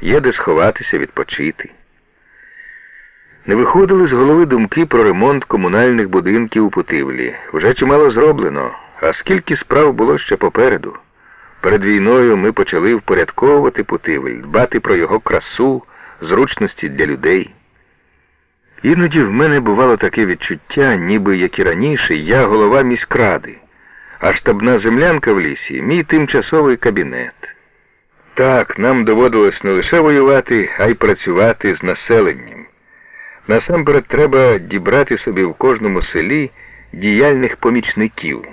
є де сховатися, відпочити. Не виходили з голови думки про ремонт комунальних будинків у Путивлі. Вже чимало зроблено, а скільки справ було ще попереду. Перед війною ми почали впорядковувати Путивль, дбати про його красу, зручності для людей. Іноді в мене бувало таке відчуття, ніби як і раніше, я голова міськради, а штабна землянка в лісі мій тимчасовий кабінет. Так, нам доводилось не лише воювати, а й працювати з населенням. Насамперед треба дібрати собі в кожному селі діяльних помічників.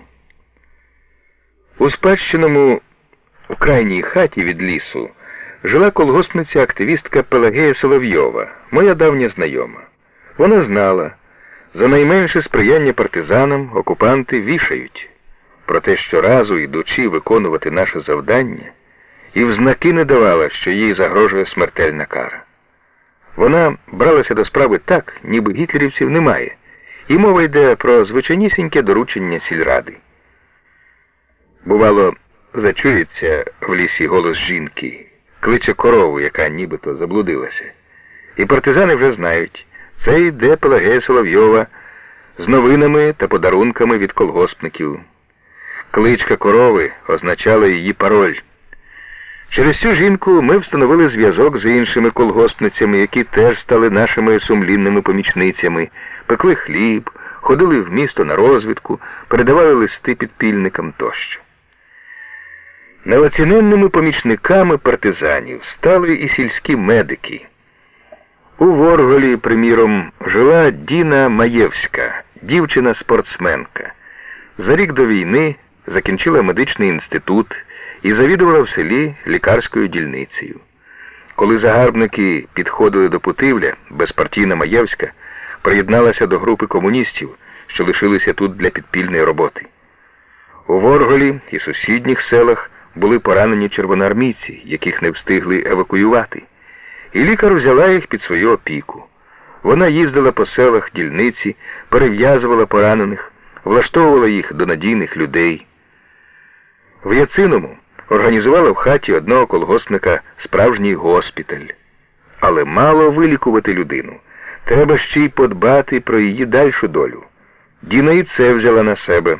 У спадщиному у крайній хаті від лісу жила колгоспниця активістка Пелагея Соловйова, моя давня знайома. Вона знала, за найменше сприяння партизанам окупанти вішають. Проте щоразу, йдучи виконувати наше завдання, і в знаки не давала, що їй загрожує смертельна кара. Вона бралася до справи так, ніби гітлерівців немає, і мова йде про звичайнісіньке доручення сільради. Бувало, зачується в лісі голос жінки, кличе корову, яка нібито заблудилася. І партизани вже знають, це йде Пелагея Соловйова з новинами та подарунками від колгоспників. Кличка корови означала її пароль. Через цю жінку ми встановили зв'язок з іншими колгоспницями, які теж стали нашими сумлінними помічницями, пекли хліб, ходили в місто на розвідку, передавали листи підпільникам тощо. Неоціненними помічниками партизанів стали і сільські медики. У Ворголі, приміром, жила Діна Маєвська, дівчина-спортсменка. За рік до війни закінчила медичний інститут і завідувала в селі лікарською дільницею. Коли загарбники підходили до Путивля, безпартійна Маєвська приєдналася до групи комуністів, що лишилися тут для підпільної роботи. У Ворголі і сусідніх селах були поранені червоноармійці, яких не встигли евакуювати, і лікар взяла їх під свою опіку. Вона їздила по селах дільниці, перев'язувала поранених, влаштовувала їх до надійних людей. В Яциному організувала в хаті одного колгоспника справжній госпіталь. Але мало вилікувати людину. Треба ще й подбати про її дальшу долю. Діна і це взяла на себе.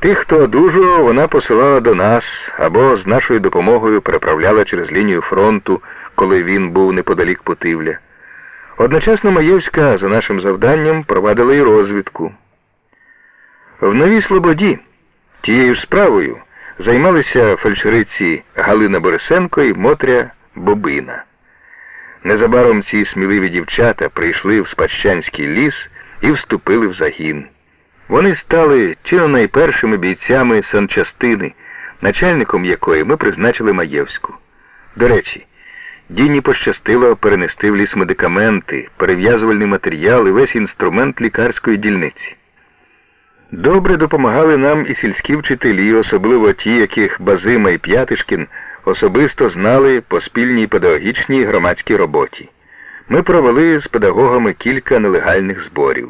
Тих, хто одужував, вона посилала до нас або з нашою допомогою переправляла через лінію фронту, коли він був неподалік Путивля. Одночасно Маєвська за нашим завданням провадила і розвідку. В Новій Слободі тією справою займалися фельдшериці Галина Борисенко і Мотря Бобина. Незабаром ці сміливі дівчата прийшли в Спадщанський ліс і вступили в загін. Вони стали чи не найпершими бійцями санчастини, начальником якої ми призначили Маєвську. До речі, Діні пощастило перенести в ліс медикаменти, перев'язувальний матеріал і весь інструмент лікарської дільниці. Добре допомагали нам і сільські вчителі, особливо ті, яких Базима і П'ятишкін особисто знали по спільній педагогічній громадській роботі. Ми провели з педагогами кілька нелегальних зборів.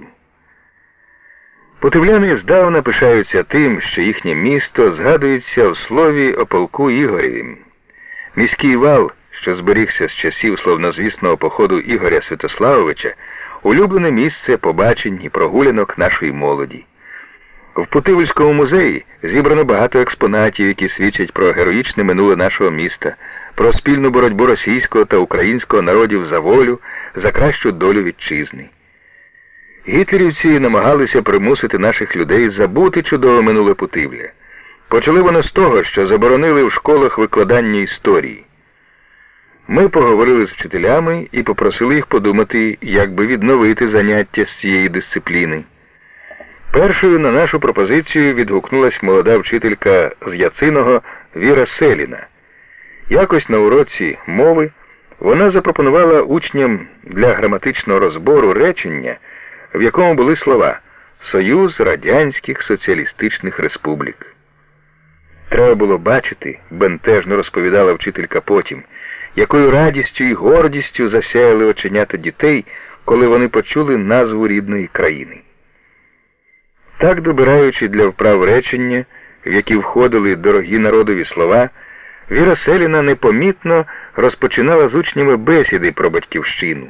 Потивляни здавна пишаються тим, що їхнє місто згадується в слові о полку Ігорєвім. Міський вал, що зберігся з часів словнозвісного походу Ігоря Святославовича, улюблене місце побачень і прогулянок нашої молоді. В Путивльському музеї зібрано багато експонатів, які свідчать про героїчне минуле нашого міста, про спільну боротьбу російського та українського народів за волю, за кращу долю вітчизни. Гітлерівці намагалися примусити наших людей забути чудове минуле Путивля. Почали вони з того, що заборонили в школах викладання історії. Ми поговорили з вчителями і попросили їх подумати, як би відновити заняття з цієї дисципліни. Першою на нашу пропозицію відгукнулась молода вчителька з Яциного Віра Селіна. Якось на уроці мови вона запропонувала учням для граматичного розбору речення, в якому були слова Союз Радянських Соціалістичних Республік. Треба було бачити, бентежно розповідала вчителька потім, якою радістю і гордістю засяяли оченята дітей, коли вони почули назву рідної країни. Так, добираючи для вправ речення, в які входили дорогі народові слова, Віра Селіна непомітно розпочинала з учнями бесіди про батьківщину.